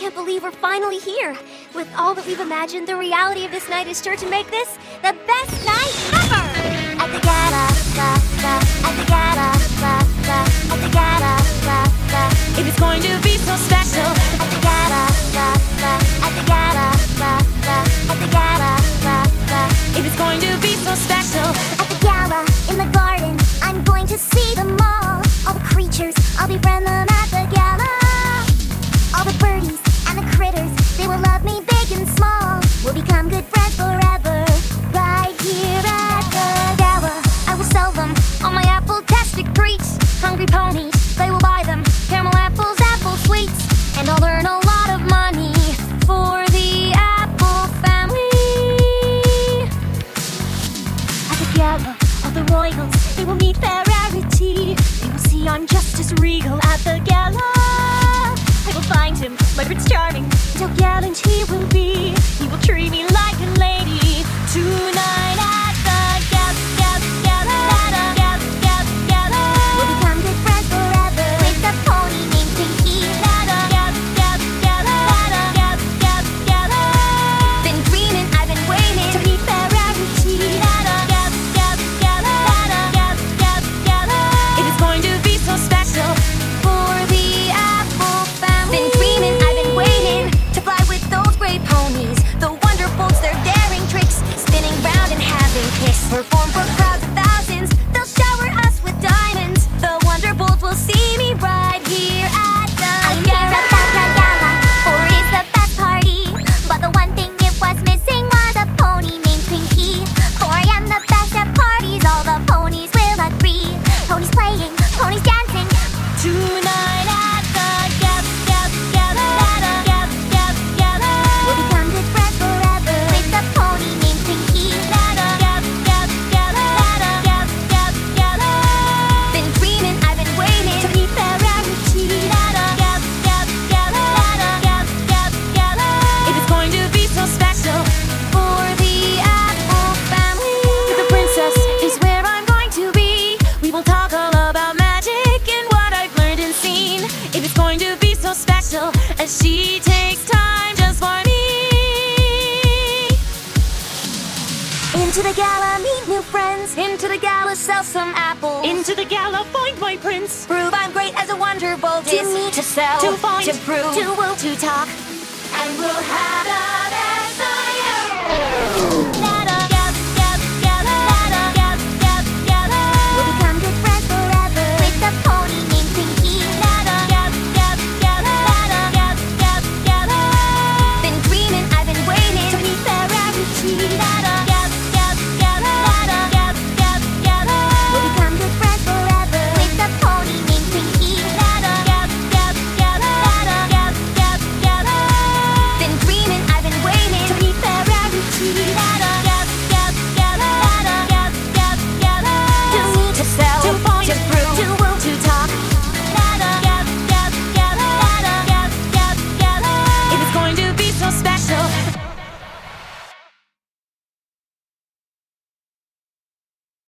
can't believe we're finally here. With all that we've imagined, the reality of this night is sure to make this the best night ever! At the gala, la, la, at the gala, la, la, at the gala, la, la, If it's going to be so special, at the gala, la, la, at the gala, la, la, at the gala, la, la, if it's going to be so special, Hungry ponies, they will buy them caramel apples, apple sweets, and I'll earn a lot of money for the apple family. At the gala, all the royals, they will meet their rarity. They will see I'm just as regal at the gala. I will find him, my Prince Charming, and Perform for she takes time just for me. into the gala, meet new friends. Into the gala, sell some apples. Into the gala, find my prince. prove I'm great as a wonderbolt. To is meet, to sell, to find, to prove, to will, to talk, and we'll have a